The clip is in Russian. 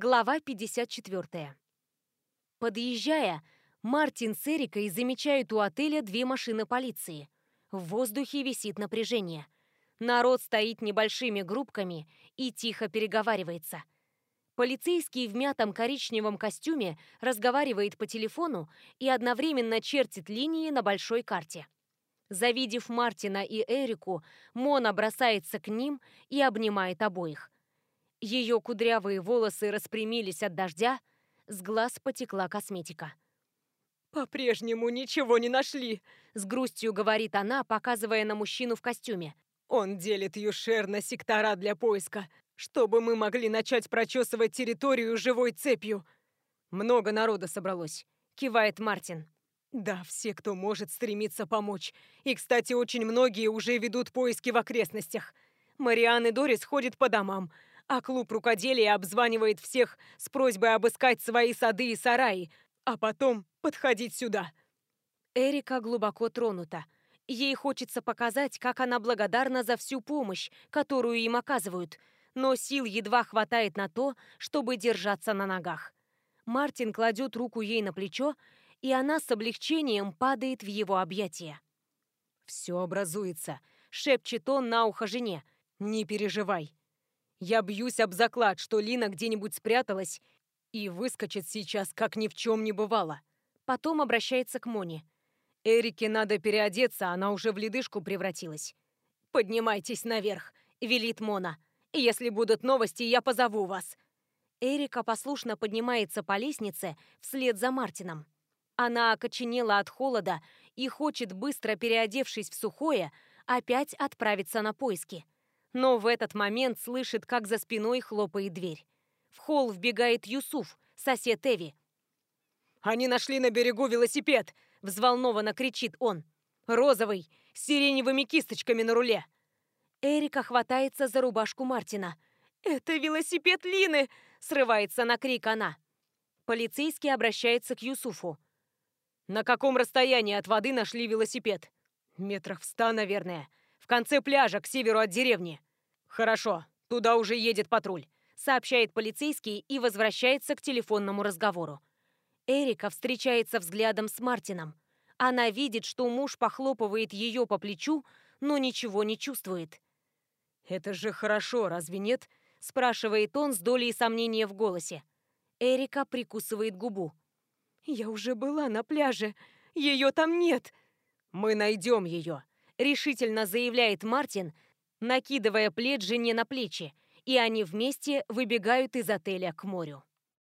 Глава 54. Подъезжая, Мартин с Эрикой замечают у отеля две машины полиции. В воздухе висит напряжение. Народ стоит небольшими группками и тихо переговаривается. Полицейский в мятом коричневом костюме разговаривает по телефону и одновременно чертит линии на большой карте. Завидев Мартина и Эрику, Мона бросается к ним и обнимает обоих. Ее кудрявые волосы распрямились от дождя, с глаз потекла косметика. «По-прежнему ничего не нашли», — с грустью говорит она, показывая на мужчину в костюме. «Он делит Юшер на сектора для поиска, чтобы мы могли начать прочесывать территорию живой цепью». «Много народа собралось», — кивает Мартин. «Да, все, кто может, стремится помочь. И, кстати, очень многие уже ведут поиски в окрестностях. Мариан и Дорис ходят по домам, а клуб рукоделия обзванивает всех с просьбой обыскать свои сады и сараи, а потом подходить сюда». Эрика глубоко тронута. Ей хочется показать, как она благодарна за всю помощь, которую им оказывают, но сил едва хватает на то, чтобы держаться на ногах. Мартин кладет руку ей на плечо, и она с облегчением падает в его объятия. «Все образуется», — шепчет он на ухо жене. «Не переживай. Я бьюсь об заклад, что Лина где-нибудь спряталась и выскочит сейчас, как ни в чем не бывало». Потом обращается к Моне. «Эрике надо переодеться, она уже в ледышку превратилась». «Поднимайтесь наверх», — велит Мона. «Если будут новости, я позову вас». Эрика послушно поднимается по лестнице вслед за Мартином. Она окоченела от холода и хочет, быстро переодевшись в сухое, опять отправиться на поиски. Но в этот момент слышит, как за спиной хлопает дверь. В холл вбегает Юсуф, сосед Эви. «Они нашли на берегу велосипед!» – взволнованно кричит он. «Розовый, с сиреневыми кисточками на руле!» Эрика хватается за рубашку Мартина. «Это велосипед Лины!» – срывается на крик она. Полицейский обращается к Юсуфу. На каком расстоянии от воды нашли велосипед? Метрах в ста, наверное. В конце пляжа, к северу от деревни. Хорошо, туда уже едет патруль, сообщает полицейский и возвращается к телефонному разговору. Эрика встречается взглядом с Мартином. Она видит, что муж похлопывает ее по плечу, но ничего не чувствует. «Это же хорошо, разве нет?» – спрашивает он с долей сомнения в голосе. Эрика прикусывает губу. «Я уже была на пляже. Ее там нет». «Мы найдем ее», — решительно заявляет Мартин, накидывая плед жене на плечи, и они вместе выбегают из отеля к морю.